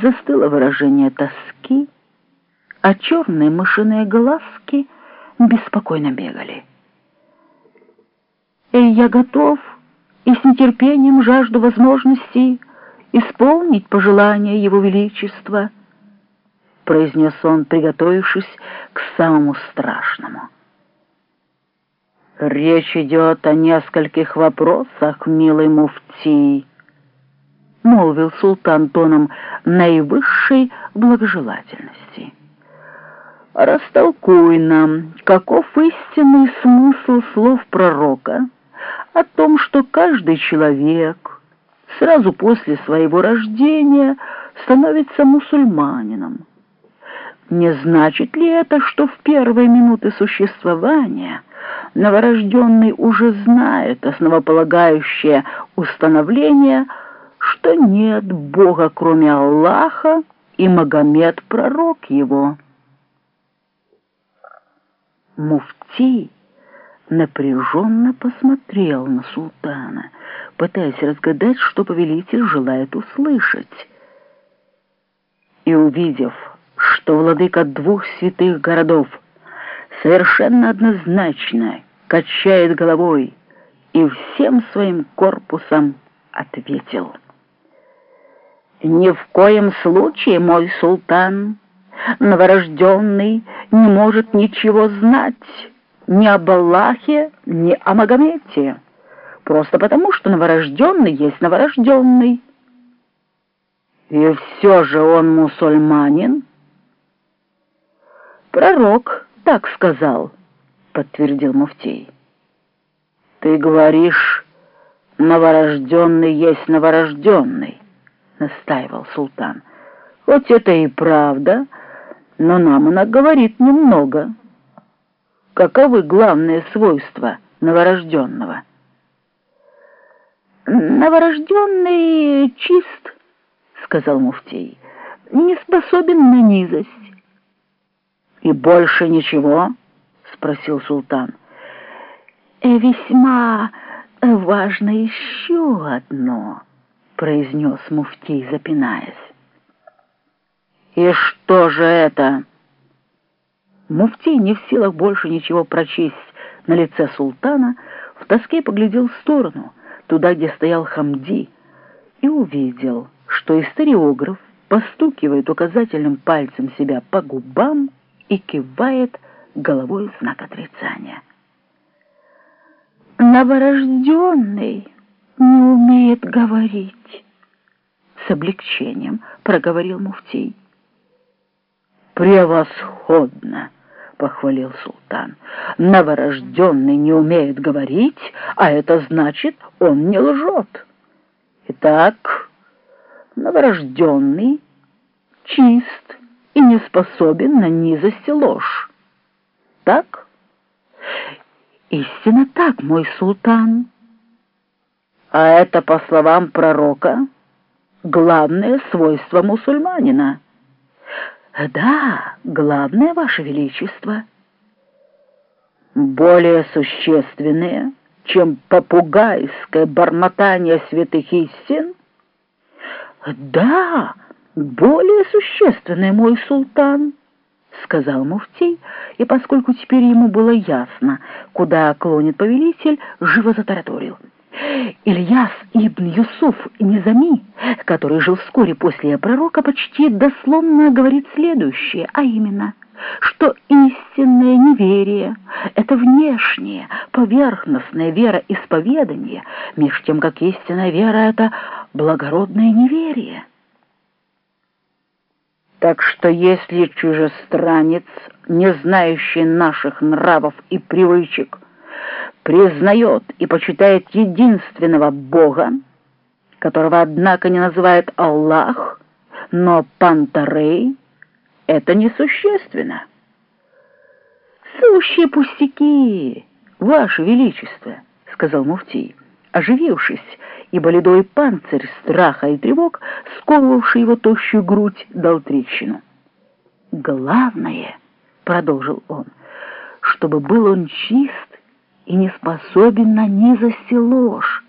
застыло выражение тоски, а черные мышиные глазки беспокойно бегали. И я готов и с нетерпением жажду возможности исполнить пожелания Его Величества, произнес он, приготовившись к самому страшному. «Речь идет о нескольких вопросах, милый муфтий», — молвил султан тоном наивысшей благожелательности. «Растолкуй нам, каков истинный смысл слов пророка о том, что каждый человек сразу после своего рождения становится мусульманином. Не значит ли это, что в первые минуты существования — новорожденный уже знает основополагающее установление, что нет Бога, кроме Аллаха, и Магомед — пророк его. Муфтий напряженно посмотрел на султана, пытаясь разгадать, что повелитель желает услышать. И увидев, что владыка двух святых городов совершенно однозначно качает головой и всем своим корпусом ответил. «Ни в коем случае, мой султан, новорожденный не может ничего знать ни об Аллахе, ни о Магомете, просто потому, что новорожденный есть новорожденный. И все же он мусульманин. Пророк так сказал» подтвердил Муфтей. «Ты говоришь, новорожденный есть новорожденный», — настаивал султан. «Хоть это и правда, но нам она говорит немного. Каковы главные свойства новорожденного?» «Новорожденный чист», — сказал Муфтей, — «не способен на низость». «И больше ничего?» спросил султан. «Э, «Весьма важно еще одно», — произнес муфтий, запинаясь. «И что же это?» Муфтий, не в силах больше ничего прочесть на лице султана, в тоске поглядел в сторону, туда, где стоял Хамди, и увидел, что историограф постукивает указательным пальцем себя по губам и кивает головой в знак отрицания. «Новорожденный не умеет говорить», — с облегчением проговорил Муфтий. «Превосходно!» — похвалил султан. «Новорожденный не умеет говорить, а это значит, он не лжет. Итак, новорожденный чист и не способен на низость и ложь так? Истинно так, мой султан. А это, по словам пророка, главное свойство мусульманина. Да, главное, ваше величество. Более существенное, чем попугайское бормотание святых истин? Да, более существенное, мой султан. — сказал Муфтий, и поскольку теперь ему было ясно, куда клонит повелитель, живо затараторил. Ильяс ибн Юсуф Низами, который жил вскоре после пророка, почти дословно говорит следующее, а именно, что истинное неверие — это внешнее, поверхностная вера исповедания, меж тем, как истинная вера — это благородное неверие. Так что если чужестранец, не знающий наших нравов и привычек, признает и почитает единственного Бога, которого, однако, не называет Аллах, но Пантарей, это несущественно. «Сущие пустяки, Ваше Величество», — сказал Муфтий, оживившись, ибо ледовый панцирь страха и тревог, сковывавший его тощую грудь, дал трещину. «Главное», — продолжил он, — «чтобы был он чист и не способен на низость и ложь,